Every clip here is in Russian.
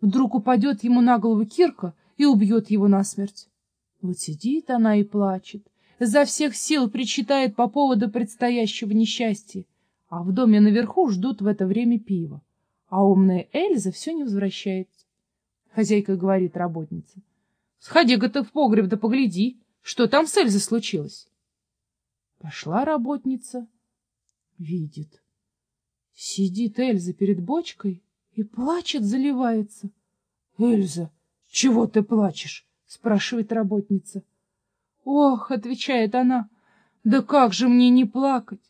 вдруг упадет ему на голову кирка и убьет его насмерть. Вот сидит она и плачет, изо всех сил причитает по поводу предстоящего несчастья, а в доме наверху ждут в это время пива, а умная Эльза все не возвращается. Хозяйка говорит работнице, «Сходи-ка ты в погреб да погляди, что там с Эльзой случилось». Пошла работница, видит. Сидит Эльза перед бочкой и плачет, заливается. — Эльза, чего ты плачешь? — спрашивает работница. — Ох, — отвечает она, — да как же мне не плакать?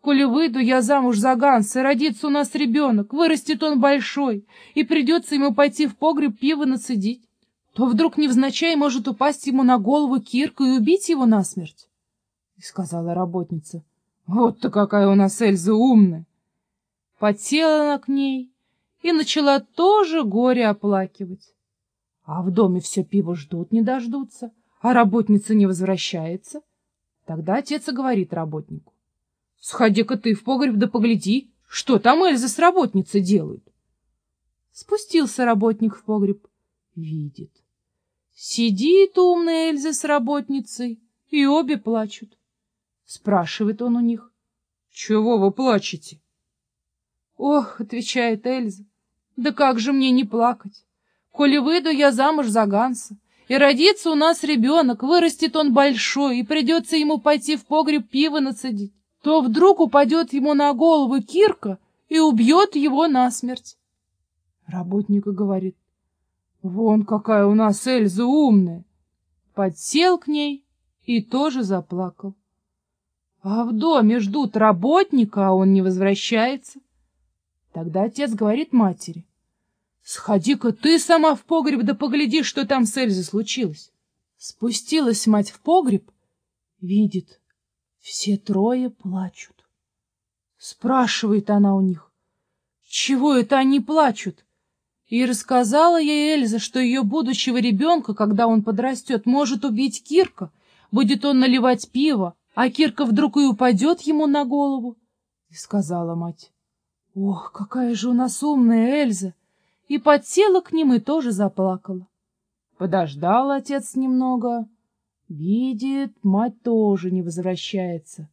Коли выйду я замуж за Ганса, родится у нас ребенок, вырастет он большой, и придется ему пойти в погреб пиво нацедить, то вдруг невзначай может упасть ему на голову кирка и убить его насмерть. И сказала работница, — вот-то какая у нас Эльза умная! Подсела она к ней и начала тоже горе оплакивать. А в доме все пиво ждут, не дождутся, а работница не возвращается. Тогда отец и говорит работнику. — Сходи-ка ты в погреб да погляди, что там Эльза с работницей делают. Спустился работник в погреб. Видит. Сидит умная Эльза с работницей, и обе плачут. Спрашивает он у них. — Чего вы плачете? «Ох», — отвечает Эльза, — «да как же мне не плакать? Коли выйду я замуж за Ганса, и родится у нас ребенок, вырастет он большой, и придется ему пойти в погреб пива нацедить, то вдруг упадет ему на голову кирка и убьет его насмерть». Работника говорит, «Вон какая у нас Эльза умная!» Подсел к ней и тоже заплакал. А в доме ждут работника, а он не возвращается. Тогда отец говорит матери. «Сходи-ка ты сама в погреб да погляди, что там с Эльзой случилось». Спустилась мать в погреб, видит, все трое плачут. Спрашивает она у них, чего это они плачут? И рассказала ей Эльза, что ее будущего ребенка, когда он подрастет, может убить Кирка, будет он наливать пиво, а Кирка вдруг и упадет ему на голову. И сказала мать, Ох, какая же у нас умная Эльза! И подсела к ним и тоже заплакала. Подождал отец немного. Видит, мать тоже не возвращается.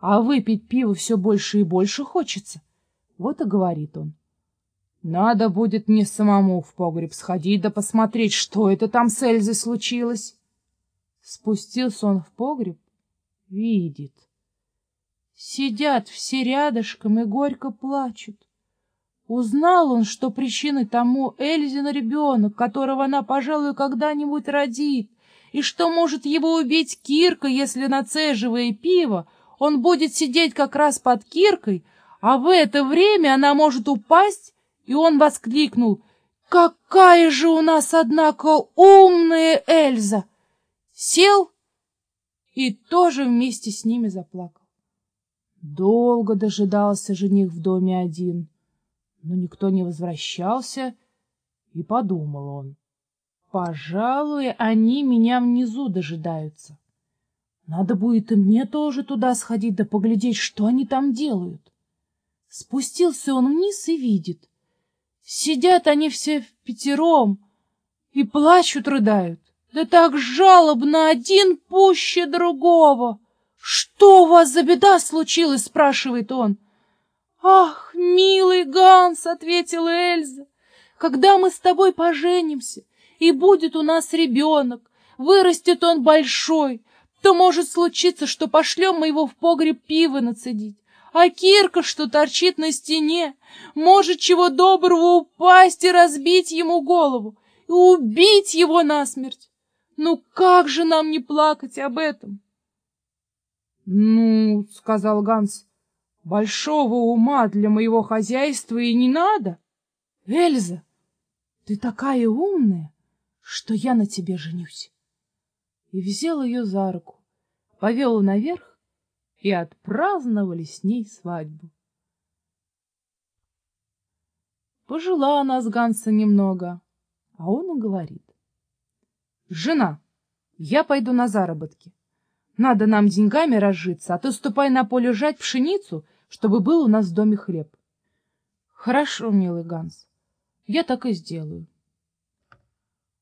А выпить пиво все больше и больше хочется. Вот и говорит он. Надо будет мне самому в погреб сходить да посмотреть, что это там с Эльзой случилось. Спустился он в погреб, видит. Сидят все рядышком и горько плачут. Узнал он, что причиной тому Эльзина ребенок, которого она, пожалуй, когда-нибудь родит, и что может его убить Кирка, если, нацеживая пиво, он будет сидеть как раз под Киркой, а в это время она может упасть, и он воскликнул «Какая же у нас, однако, умная Эльза!» Сел и тоже вместе с ними заплакал. Долго дожидался жених в доме один, но никто не возвращался, и подумал он. Пожалуй, они меня внизу дожидаются. Надо будет и мне тоже туда сходить да поглядеть, что они там делают. Спустился он вниз и видит. Сидят они все в пятером и плачут, рыдают. Да так жалобно, один пуще другого. «Что у вас за беда случилась?» — спрашивает он. «Ах, милый Ганс!» — ответила Эльза. «Когда мы с тобой поженимся, и будет у нас ребенок, вырастет он большой, то может случиться, что пошлем мы его в погреб пива нацедить. А Кирка, что торчит на стене, может чего доброго упасть и разбить ему голову, и убить его насмерть. Ну как же нам не плакать об этом?» «Ну, — сказал Ганс, — большого ума для моего хозяйства и не надо. Эльза, ты такая умная, что я на тебе женюсь. И взял ее за руку, повел наверх, и отпраздновали с ней свадьбу. Пожила она с Ганса немного, а он и говорит. «Жена, я пойду на заработки. Надо нам деньгами разжиться, а ты ступай на поле жать пшеницу, чтобы был у нас в доме хлеб. — Хорошо, милый Ганс, я так и сделаю.